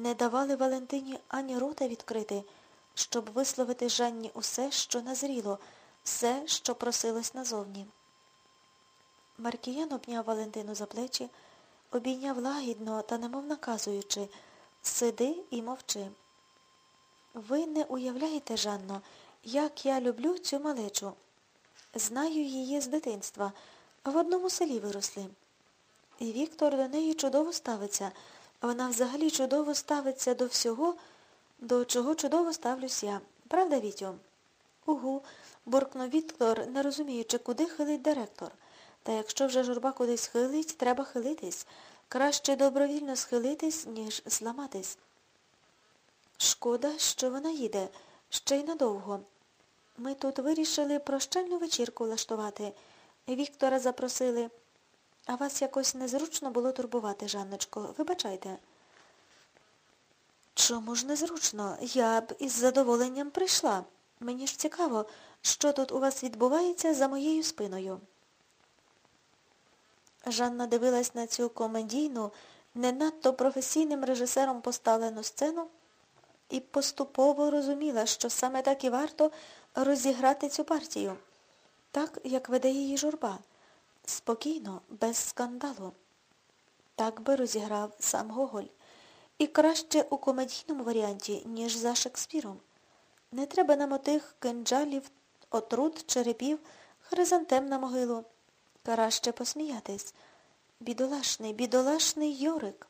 не давали Валентині ані рота відкрити, щоб висловити Жанні усе, що назріло, все, що просилось назовні. Маркіян обняв Валентину за плечі, обійняв лагідно та немов наказуючи Сиди і мовчи. Ви не уявляєте, Жанно, як я люблю цю малечу. Знаю її з дитинства, в одному селі виросли. І Віктор до неї чудово ставиться. Вона взагалі чудово ставиться до всього, до чого чудово ставлюсь я. Правда, Вітю? Угу, буркнув Віктор, не розуміючи, куди хилить директор. Та якщо вже журба кудись хилить, треба хилитись. Краще добровільно схилитись, ніж зламатись. Шкода, що вона їде, ще й надовго. Ми тут вирішили прощальну вечірку влаштувати. Віктора запросили. А вас якось незручно було турбувати, Жанночко. Вибачайте. Чому ж незручно? Я б із задоволенням прийшла. Мені ж цікаво, що тут у вас відбувається за моєю спиною. Жанна дивилась на цю комедійну, не надто професійним режисером поставлену сцену і поступово розуміла, що саме так і варто розіграти цю партію, так, як веде її журба. Спокійно, без скандалу. Так би розіграв сам Гоголь. І краще у комедійному варіанті, ніж за Шекспіром. Не треба нам отих кинджалів, отрут, черепів, хризантем на могилу. Краще посміятись. Бідолашний, бідолашний Йорик.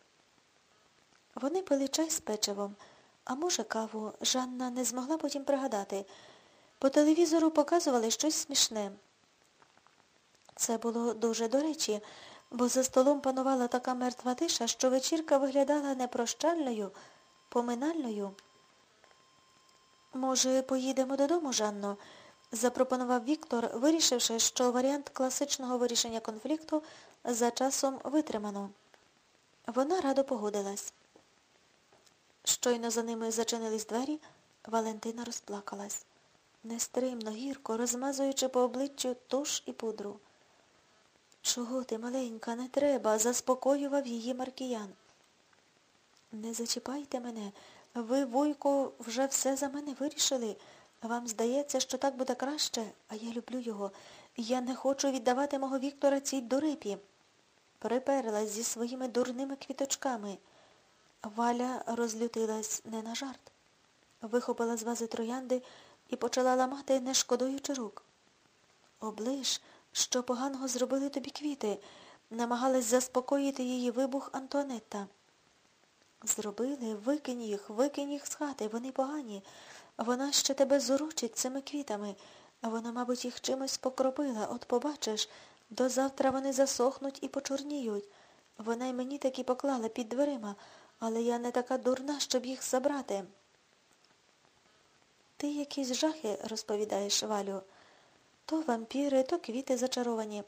Вони пили чай з печивом, а може, каву Жанна не змогла потім пригадати. По телевізору показували щось смішне. Це було дуже до речі, бо за столом панувала така мертва тиша, що вечірка виглядала непрощальною, поминальною. Може, поїдемо додому, Жанно? запропонував Віктор, вирішивши, що варіант класичного вирішення конфлікту за часом витримано. Вона радо погодилась. Щойно за ними зачинились двері, Валентина розплакалась. Нестримно, гірко, розмазуючи по обличчю туш і пудру. Чого ти, маленька, не треба, заспокоював її Маркіян. Не зачіпайте мене. Ви, Вуйко, вже все за мене вирішили. Вам здається, що так буде краще, а я люблю його. Я не хочу віддавати мого Віктора цій дурипі. Приперлась зі своїми дурними квіточками. Валя розлютилась не на жарт. Вихопила з вази троянди і почала ламати, не шкодуючи рук. Оближ, що поганого зробили тобі квіти, намагалась заспокоїти її вибух Антуанетта. Зробили, викинь їх, викинь їх з хати, вони погані. Вона ще тебе зорочить цими квітами, вона, мабуть, їх чимось покропила. От побачиш, до завтра вони засохнуть і почорніють. Вона й мені таки поклала під дверима, але я не така дурна, щоб їх забрати. Ти якісь жахи розповідаєш, Валю. То вампіри, то квіти зачаровані.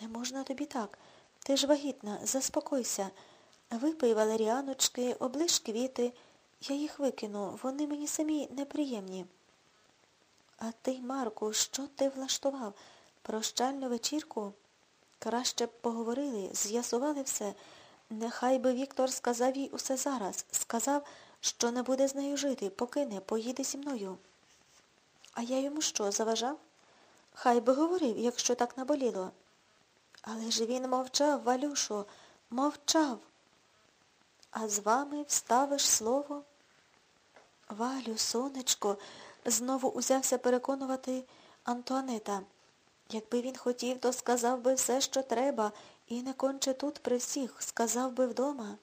Не можна тобі так. Ти ж вагітна, заспокойся. Випий валеріаночки, оближ квіти. Я їх викину, вони мені самі неприємні. А ти, Марку, що ти влаштував? Прощальну вечірку? Краще б поговорили, з'ясували все. Нехай би Віктор сказав їй усе зараз. Сказав, що не буде з нею жити, покине, поїде зі мною. А я йому що, заважав? Хай би говорив, якщо так наболіло. Але ж він мовчав, Валюшо, мовчав. А з вами вставиш слово? Валю, сонечко, знову узявся переконувати Антуанета. Якби він хотів, то сказав би все, що треба, і не конче тут при всіх, сказав би вдома.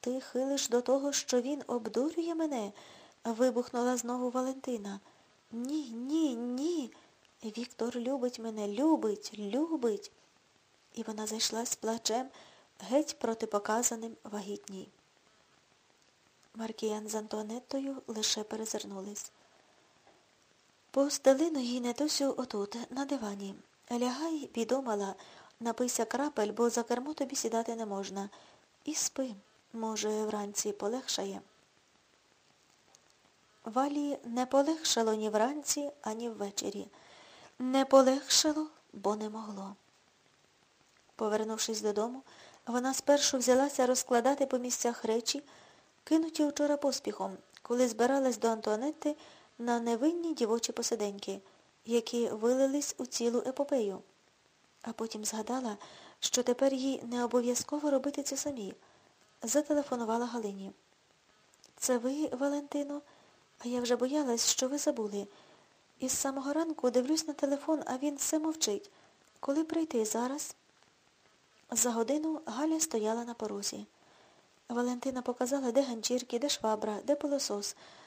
Ти хилиш до того, що він обдурює мене? вибухнула знову Валентина. Ні, ні, ні. Віктор любить мене, любить, любить. І вона зайшла з плачем геть протипоказаним вагітній. Маркіян з Антуанеттою лише перезирнулись. Постели ноги Нетусю отут, на дивані. Лягай, бідомала, напийся крапель, бо за кермо тобі сідати не можна. І спи, може, вранці полегшає. Валі не полегшало ні вранці, ані ввечері. Не полегшало, бо не могло. Повернувшись додому, Вона спершу взялася розкладати по місцях речі, кинуті вчора поспіхом, коли збиралась до Антуанетти на невинні дівочі посиденьки, які вилились у цілу епопею. А потім згадала, що тепер їй не обов'язково робити це самі. Зателефонувала Галині. Це ви, Валентино? А я вже боялась, що ви забули. Із самого ранку дивлюсь на телефон, а він все мовчить. Коли прийти зараз? За годину Галя стояла на порозі. Валентина показала, де ганчірки, де швабра, де пилосос,